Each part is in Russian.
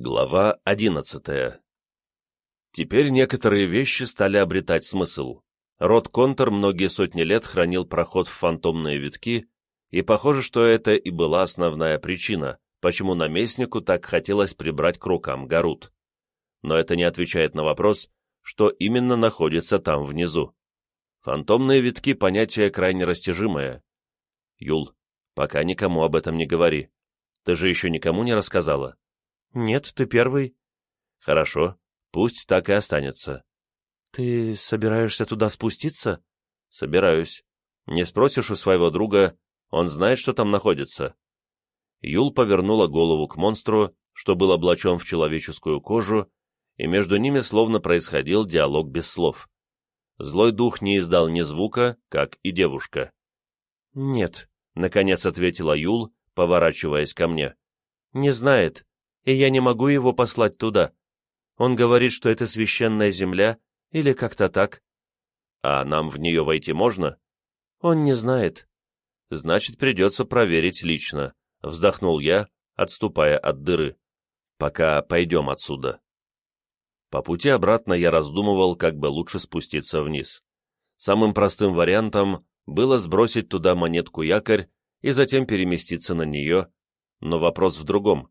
Глава одиннадцатая Теперь некоторые вещи стали обретать смысл. Род Контор многие сотни лет хранил проход в фантомные витки, и похоже, что это и была основная причина, почему наместнику так хотелось прибрать к рукам Гарут. Но это не отвечает на вопрос, что именно находится там внизу. Фантомные витки — понятие крайне растяжимое. Юл, пока никому об этом не говори. Ты же еще никому не рассказала? «Нет, ты первый». «Хорошо, пусть так и останется». «Ты собираешься туда спуститься?» «Собираюсь. Не спросишь у своего друга, он знает, что там находится». Юл повернула голову к монстру, что был облачен в человеческую кожу, и между ними словно происходил диалог без слов. Злой дух не издал ни звука, как и девушка. «Нет», — наконец ответила Юл, поворачиваясь ко мне. «Не знает и я не могу его послать туда. Он говорит, что это священная земля, или как-то так. А нам в нее войти можно? Он не знает. Значит, придется проверить лично, вздохнул я, отступая от дыры. Пока пойдем отсюда. По пути обратно я раздумывал, как бы лучше спуститься вниз. Самым простым вариантом было сбросить туда монетку-якорь и затем переместиться на нее, но вопрос в другом.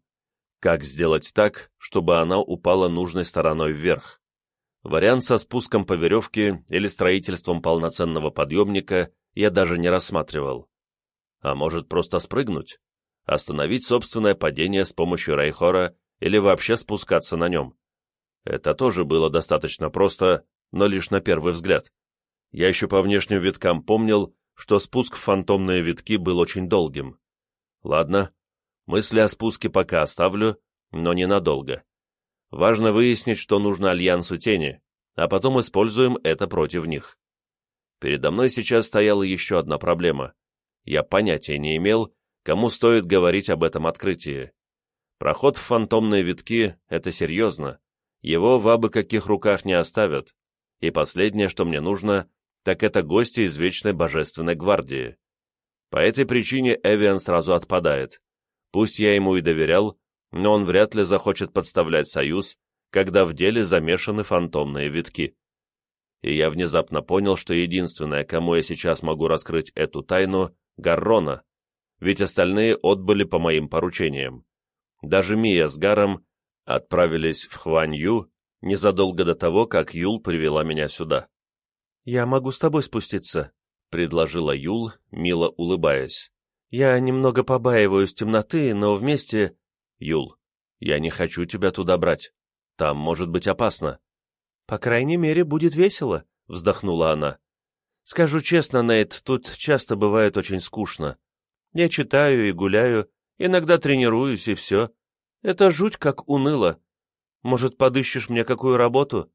Как сделать так, чтобы она упала нужной стороной вверх? Вариант со спуском по веревке или строительством полноценного подъемника я даже не рассматривал. А может просто спрыгнуть? Остановить собственное падение с помощью Райхора или вообще спускаться на нем? Это тоже было достаточно просто, но лишь на первый взгляд. Я еще по внешним виткам помнил, что спуск в фантомные витки был очень долгим. Ладно, Мысли о спуске пока оставлю, но ненадолго. Важно выяснить, что нужно Альянсу Тени, а потом используем это против них. Передо мной сейчас стояла еще одна проблема. Я понятия не имел, кому стоит говорить об этом открытии. Проход в фантомные витки — это серьезно. Его в абы каких руках не оставят. И последнее, что мне нужно, так это гости из Вечной Божественной Гвардии. По этой причине Эвиан сразу отпадает. Пусть я ему и доверял, но он вряд ли захочет подставлять союз, когда в деле замешаны фантомные витки. И я внезапно понял, что единственное, кому я сейчас могу раскрыть эту тайну, — Гаррона, ведь остальные отбыли по моим поручениям. Даже Мия с Гаром отправились в Хванью незадолго до того, как Юл привела меня сюда. «Я могу с тобой спуститься», — предложила Юл, мило улыбаясь. Я немного побаиваюсь темноты, но вместе... Юл, я не хочу тебя туда брать. Там может быть опасно. По крайней мере, будет весело, вздохнула она. Скажу честно, Нейт, тут часто бывает очень скучно. Я читаю и гуляю, иногда тренируюсь, и все. Это жуть как уныло. Может, подыщешь мне какую работу?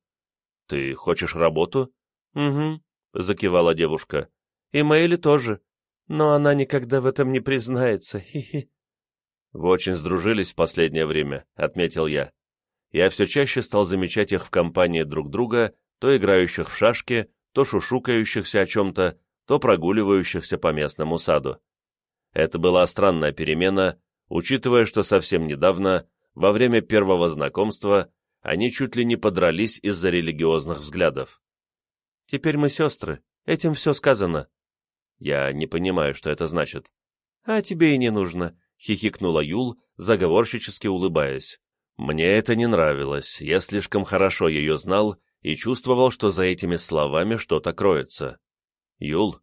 Ты хочешь работу? Угу, закивала девушка. И Мэйли тоже но она никогда в этом не признается, хи-хи. «Вы очень сдружились в последнее время», — отметил я. Я все чаще стал замечать их в компании друг друга, то играющих в шашки, то шушукающихся о чем-то, то прогуливающихся по местному саду. Это была странная перемена, учитывая, что совсем недавно, во время первого знакомства, они чуть ли не подрались из-за религиозных взглядов. «Теперь мы сестры, этим все сказано», я не понимаю, что это значит. А тебе и не нужно, хихикнула Юл, заговорщически улыбаясь. Мне это не нравилось, я слишком хорошо ее знал и чувствовал, что за этими словами что-то кроется. Юл,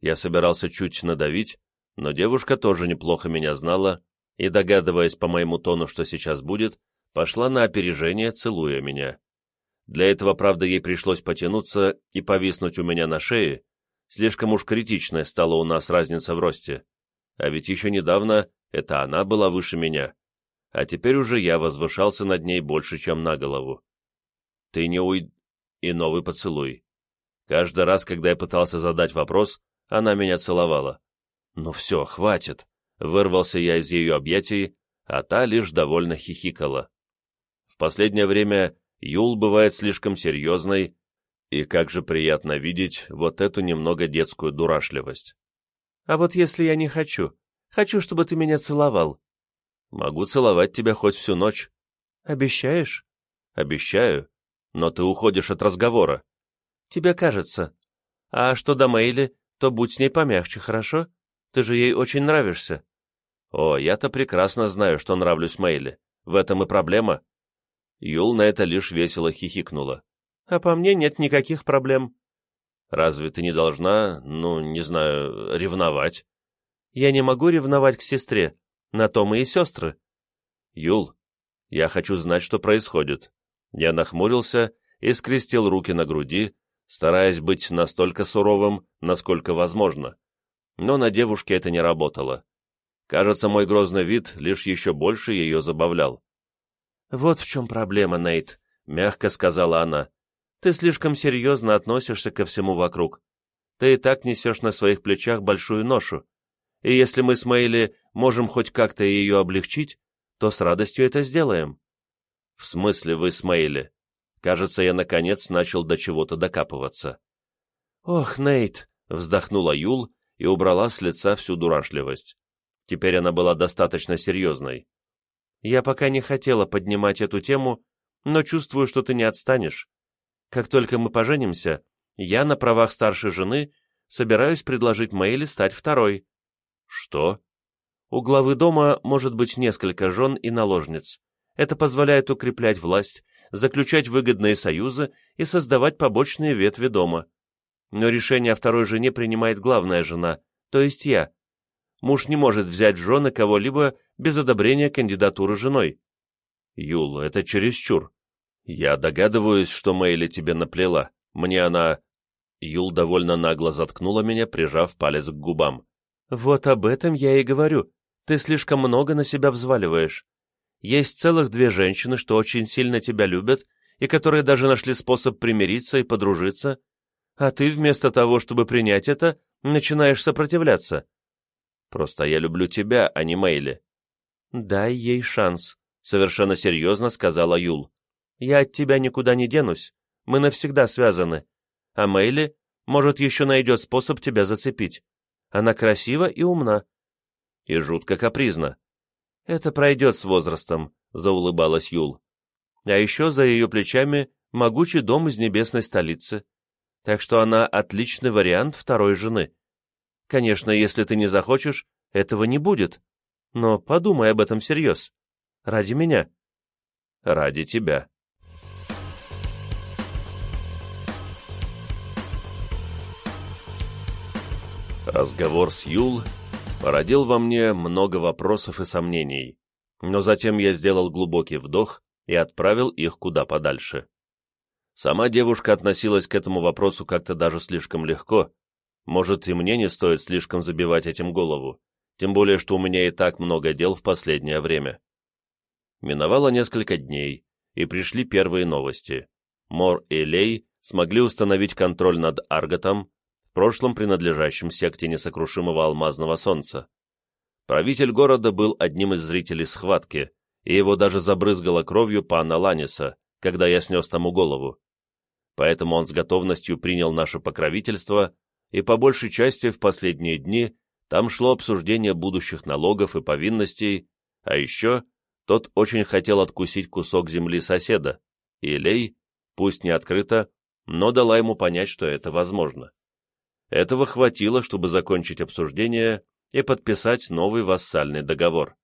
я собирался чуть надавить, но девушка тоже неплохо меня знала и, догадываясь по моему тону, что сейчас будет, пошла на опережение, целуя меня. Для этого, правда, ей пришлось потянуться и повиснуть у меня на шее, Слишком уж критичная стала у нас разница в росте. А ведь еще недавно это она была выше меня. А теперь уже я возвышался над ней больше, чем на голову. Ты не уй... И новый поцелуй. Каждый раз, когда я пытался задать вопрос, она меня целовала. «Ну все, хватит!» Вырвался я из ее объятий, а та лишь довольно хихикала. В последнее время Юл бывает слишком серьезной и как же приятно видеть вот эту немного детскую дурашливость. А вот если я не хочу? Хочу, чтобы ты меня целовал. Могу целовать тебя хоть всю ночь. Обещаешь? Обещаю, но ты уходишь от разговора. Тебе кажется. А что до Мэйли, то будь с ней помягче, хорошо? Ты же ей очень нравишься. О, я-то прекрасно знаю, что нравлюсь Мэйли. В этом и проблема. Юл на это лишь весело хихикнула. А по мне нет никаких проблем. Разве ты не должна, ну, не знаю, ревновать? Я не могу ревновать к сестре. На то мы и сестры. Юл, я хочу знать, что происходит. Я нахмурился и скрестил руки на груди, стараясь быть настолько суровым, насколько возможно. Но на девушке это не работало. Кажется, мой грозный вид лишь еще больше ее забавлял. «Вот в чем проблема, Нейт», — мягко сказала она. «Ты слишком серьезно относишься ко всему вокруг. Ты и так несешь на своих плечах большую ношу. И если мы с Мэйли можем хоть как-то ее облегчить, то с радостью это сделаем». «В смысле вы с Мэйли?» Кажется, я наконец начал до чего-то докапываться. «Ох, Нейт!» — вздохнула Юл и убрала с лица всю дурашливость. Теперь она была достаточно серьезной. «Я пока не хотела поднимать эту тему, но чувствую, что ты не отстанешь. Как только мы поженимся, я на правах старшей жены собираюсь предложить Мэйли стать второй». «Что?» У главы дома может быть несколько жен и наложниц. Это позволяет укреплять власть, заключать выгодные союзы и создавать побочные ветви дома. Но решение о второй жене принимает главная жена, то есть я. Муж не может взять в жены кого-либо без одобрения кандидатуры женой. Юл, это чересчур. Я догадываюсь, что Мэйли тебе наплела. Мне она... Юл довольно нагло заткнула меня, прижав палец к губам. Вот об этом я и говорю. Ты слишком много на себя взваливаешь. Есть целых две женщины, что очень сильно тебя любят, и которые даже нашли способ примириться и подружиться, а ты вместо того, чтобы принять это, начинаешь сопротивляться. Просто я люблю тебя, а не Мэйли. Дай ей шанс, совершенно серьезно сказала Юл. Я от тебя никуда не денусь, мы навсегда связаны, а Мэйли, может, еще найдет способ тебя зацепить. Она красива и умна, и жутко капризно. «Это пройдет с возрастом», — заулыбалась Юл. «А еще за ее плечами могучий дом из небесной столицы. Так что она отличный вариант второй жены. Конечно, если ты не захочешь, этого не будет. Но подумай об этом всерьез. Ради меня». «Ради тебя». Разговор с Юл породил во мне много вопросов и сомнений, но затем я сделал глубокий вдох и отправил их куда подальше. Сама девушка относилась к этому вопросу как-то даже слишком легко, может, и мне не стоит слишком забивать этим голову, тем более, что у меня и так много дел в последнее время. Миновало несколько дней, и пришли первые новости. Мор и Лей смогли установить контроль над Арготом, в прошлом принадлежащем секте несокрушимого алмазного солнца. Правитель города был одним из зрителей схватки, и его даже забрызгало кровью пана Ланиса, когда я снес тому голову. Поэтому он с готовностью принял наше покровительство, и по большей части в последние дни там шло обсуждение будущих налогов и повинностей, а еще тот очень хотел откусить кусок земли соседа, и Лей, пусть не открыто, но дала ему понять, что это возможно. Этого хватило, чтобы закончить обсуждение и подписать новый вассальный договор.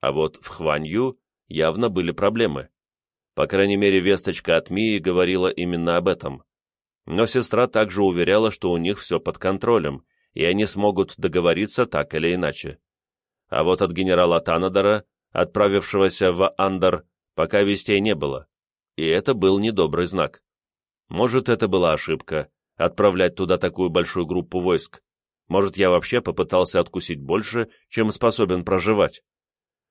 А вот в Хванью явно были проблемы. По крайней мере, весточка от Мии говорила именно об этом. Но сестра также уверяла, что у них все под контролем, и они смогут договориться так или иначе. А вот от генерала Танадора, отправившегося в Андар, пока вестей не было. И это был недобрый знак. Может, это была ошибка, отправлять туда такую большую группу войск. Может, я вообще попытался откусить больше, чем способен проживать.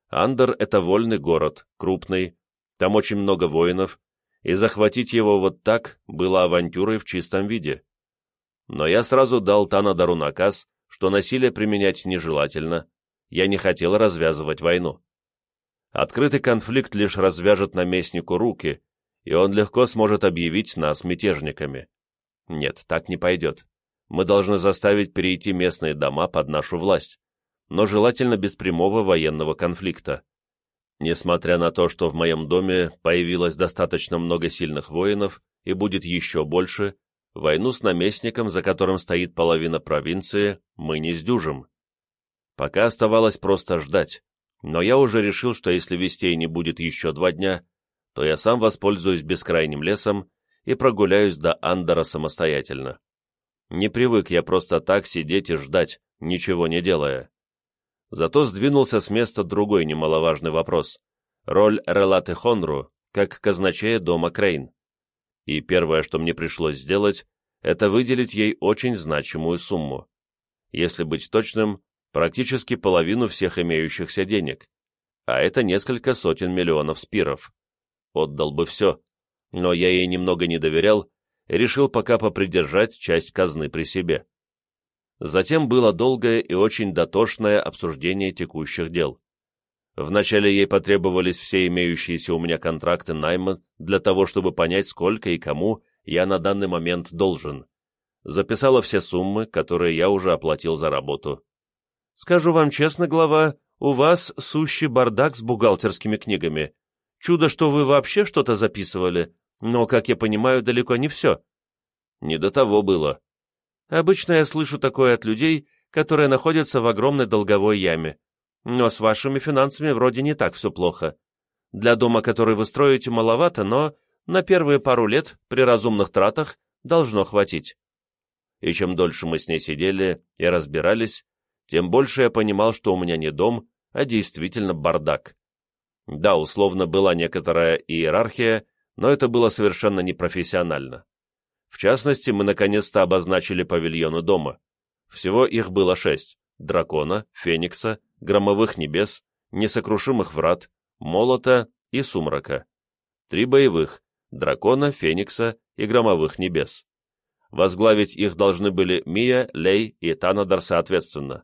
Андер — это вольный город, крупный, там очень много воинов, и захватить его вот так было авантюрой в чистом виде. Но я сразу дал Танадору наказ, что насилие применять нежелательно, я не хотел развязывать войну. Открытый конфликт лишь развяжет наместнику руки, и он легко сможет объявить нас мятежниками. Нет, так не пойдет. Мы должны заставить перейти местные дома под нашу власть, но желательно без прямого военного конфликта. Несмотря на то, что в моем доме появилось достаточно много сильных воинов и будет еще больше, войну с наместником, за которым стоит половина провинции, мы не сдюжим. Пока оставалось просто ждать, но я уже решил, что если вестей не будет еще два дня, то я сам воспользуюсь бескрайним лесом и прогуляюсь до Андора самостоятельно. Не привык я просто так сидеть и ждать, ничего не делая. Зато сдвинулся с места другой немаловажный вопрос — роль Релаты Хонру, как казначея дома Крейн. И первое, что мне пришлось сделать, это выделить ей очень значимую сумму. Если быть точным, практически половину всех имеющихся денег, а это несколько сотен миллионов спиров. Отдал бы все, но я ей немного не доверял решил пока попридержать часть казны при себе. Затем было долгое и очень дотошное обсуждение текущих дел. Вначале ей потребовались все имеющиеся у меня контракты найма для того, чтобы понять, сколько и кому я на данный момент должен. Записала все суммы, которые я уже оплатил за работу. Скажу вам честно, глава, у вас сущий бардак с бухгалтерскими книгами. Чудо, что вы вообще что-то записывали, но, как я понимаю, далеко не все. Не до того было. Обычно я слышу такое от людей, которые находятся в огромной долговой яме. Но с вашими финансами вроде не так все плохо. Для дома, который вы строите, маловато, но на первые пару лет при разумных тратах должно хватить. И чем дольше мы с ней сидели и разбирались, тем больше я понимал, что у меня не дом, а действительно бардак. Да, условно была некоторая иерархия, но это было совершенно непрофессионально. В частности, мы наконец-то обозначили павильоны дома. Всего их было шесть – дракона, феникса, громовых небес, несокрушимых врат, молота и сумрака. Три боевых – дракона, феникса и громовых небес. Возглавить их должны были Мия, Лей и Танадар соответственно.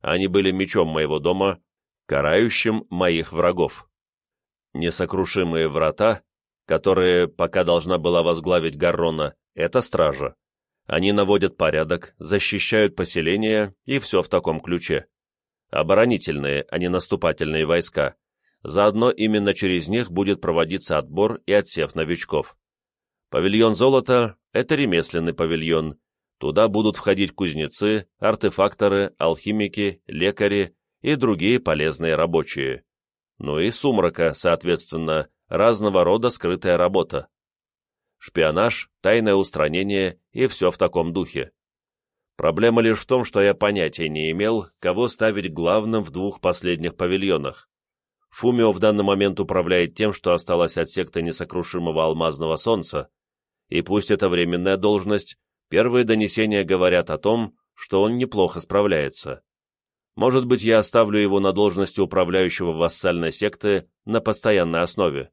Они были мечом моего дома, карающим моих врагов. Несокрушимые врата, которые пока должна была возглавить Гаррона, это стража. Они наводят порядок, защищают поселения и все в таком ключе. Оборонительные, а не наступательные войска. Заодно именно через них будет проводиться отбор и отсев новичков. Павильон золота – это ремесленный павильон, Туда будут входить кузнецы, артефакторы, алхимики, лекари и другие полезные рабочие. Ну и сумрака, соответственно, разного рода скрытая работа. Шпионаж, тайное устранение и все в таком духе. Проблема лишь в том, что я понятия не имел, кого ставить главным в двух последних павильонах. Фумио в данный момент управляет тем, что осталось от секты несокрушимого алмазного солнца, и пусть это временная должность, Первые донесения говорят о том, что он неплохо справляется. Может быть, я оставлю его на должности управляющего вассальной секты на постоянной основе.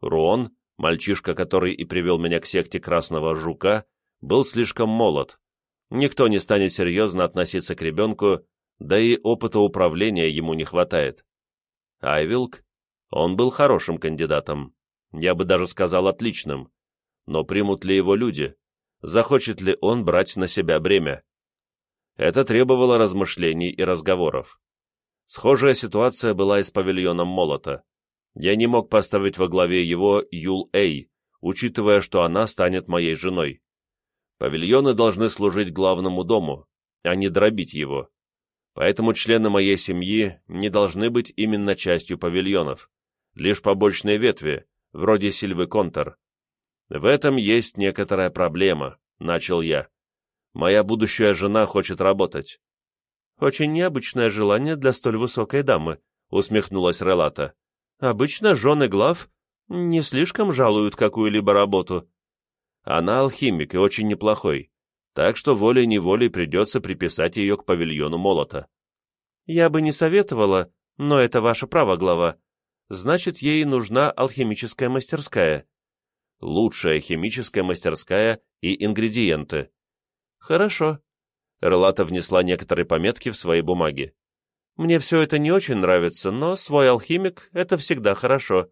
Руон, мальчишка, который и привел меня к секте Красного Жука, был слишком молод. Никто не станет серьезно относиться к ребенку, да и опыта управления ему не хватает. Айвилк? Он был хорошим кандидатом. Я бы даже сказал отличным. Но примут ли его люди? захочет ли он брать на себя бремя. Это требовало размышлений и разговоров. Схожая ситуация была и с павильоном Молота. Я не мог поставить во главе его Юл Эй, учитывая, что она станет моей женой. Павильоны должны служить главному дому, а не дробить его. Поэтому члены моей семьи не должны быть именно частью павильонов, лишь побочные ветви, вроде Сильвы Контор. «В этом есть некоторая проблема», — начал я. «Моя будущая жена хочет работать». «Очень необычное желание для столь высокой дамы», — усмехнулась Релата. «Обычно жены глав не слишком жалуют какую-либо работу». «Она алхимик и очень неплохой, так что волей-неволей придется приписать ее к павильону молота». «Я бы не советовала, но это ваше право, глава. Значит, ей нужна алхимическая мастерская» лучшая химическая мастерская и ингредиенты. Хорошо. Эрлата внесла некоторые пометки в свои бумаги. Мне все это не очень нравится, но свой алхимик — это всегда хорошо.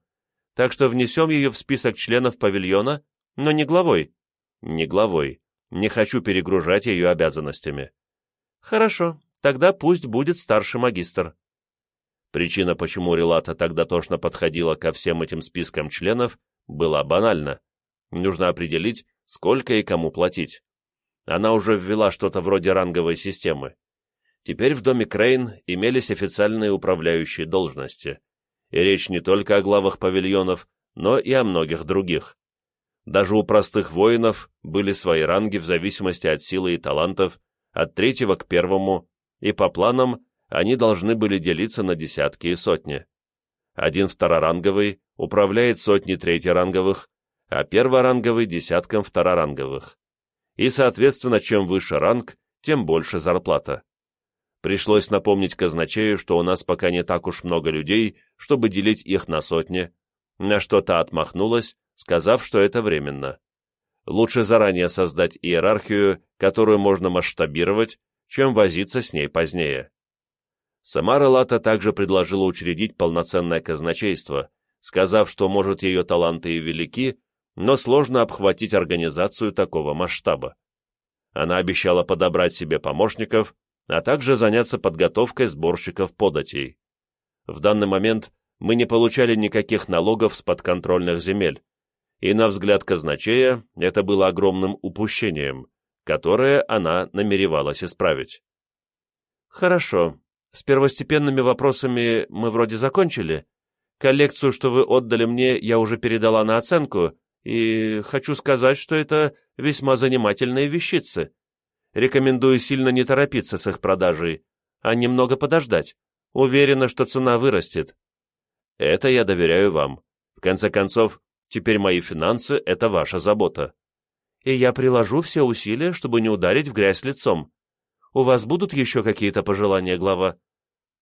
Так что внесем ее в список членов павильона, но не главой. Не главой. Не хочу перегружать ее обязанностями. Хорошо, тогда пусть будет старший магистр. Причина, почему Релата так дотошно подходила ко всем этим спискам членов, была банальна. Нужно определить, сколько и кому платить. Она уже ввела что-то вроде ранговой системы. Теперь в доме Крейн имелись официальные управляющие должности. И речь не только о главах павильонов, но и о многих других. Даже у простых воинов были свои ранги в зависимости от силы и талантов, от третьего к первому, и по планам они должны были делиться на десятки и сотни. Один второранговый управляет сотней третьеранговых, а перворанговый – десятком второранговых. И, соответственно, чем выше ранг, тем больше зарплата. Пришлось напомнить казначею, что у нас пока не так уж много людей, чтобы делить их на сотни, на что та отмахнулась, сказав, что это временно. Лучше заранее создать иерархию, которую можно масштабировать, чем возиться с ней позднее. Сама Релата также предложила учредить полноценное казначейство, сказав, что, может, ее таланты и велики, но сложно обхватить организацию такого масштаба. Она обещала подобрать себе помощников, а также заняться подготовкой сборщиков податей. В данный момент мы не получали никаких налогов с подконтрольных земель, и, на взгляд казначея, это было огромным упущением, которое она намеревалась исправить. «Хорошо, с первостепенными вопросами мы вроде закончили. Коллекцию, что вы отдали мне, я уже передала на оценку, и хочу сказать, что это весьма занимательные вещицы. Рекомендую сильно не торопиться с их продажей, а немного подождать. Уверена, что цена вырастет. Это я доверяю вам. В конце концов, теперь мои финансы — это ваша забота. И я приложу все усилия, чтобы не ударить в грязь лицом. У вас будут еще какие-то пожелания, глава?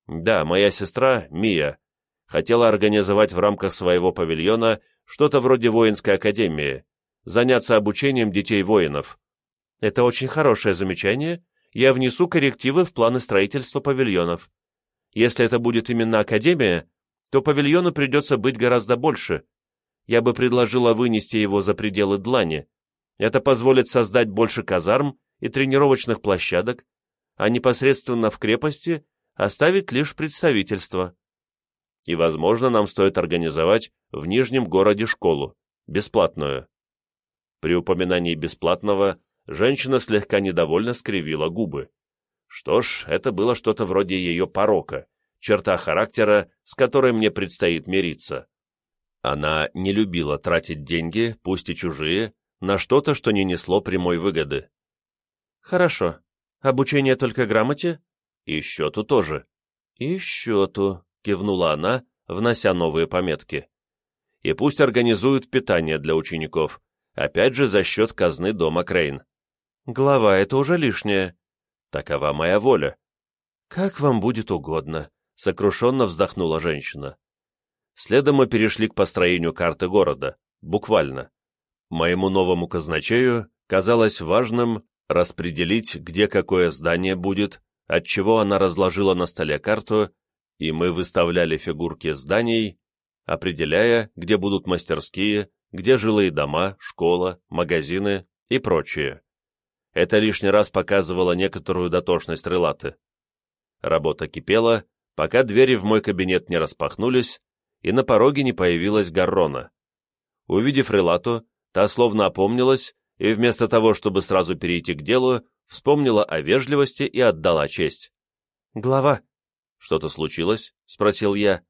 Да, моя сестра, Мия, хотела организовать в рамках своего павильона что-то вроде воинской академии, заняться обучением детей-воинов. Это очень хорошее замечание. Я внесу коррективы в планы строительства павильонов. Если это будет именно академия, то павильону придется быть гораздо больше. Я бы предложила вынести его за пределы Длани. Это позволит создать больше казарм и тренировочных площадок, а непосредственно в крепости оставить лишь представительство. И, возможно, нам стоит организовать в Нижнем городе школу, бесплатную. При упоминании бесплатного женщина слегка недовольно скривила губы. Что ж, это было что-то вроде ее порока, черта характера, с которой мне предстоит мириться. Она не любила тратить деньги, пусть и чужие, на что-то, что не несло прямой выгоды. «Хорошо. Обучение только грамоте?» «И счету тоже». «И счету», — кивнула она, внося новые пометки. «И пусть организуют питание для учеников, опять же за счет казны дома Крейн». «Глава, это уже лишнее». «Такова моя воля». «Как вам будет угодно», — сокрушенно вздохнула женщина. Следом мы перешли к построению карты города, буквально. Моему новому казначею казалось важным распределить, где какое здание будет, отчего она разложила на столе карту, и мы выставляли фигурки зданий, определяя, где будут мастерские, где жилые дома, школа, магазины и прочее. Это лишний раз показывало некоторую дотошность Релаты. Работа кипела, пока двери в мой кабинет не распахнулись, и на пороге не появилась Гаррона. Увидев Релату, та словно опомнилась и вместо того, чтобы сразу перейти к делу, вспомнила о вежливости и отдала честь. «Глава». «Что-то случилось?» — спросил я.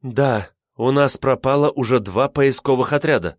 «Да, у нас пропало уже два поисковых отряда».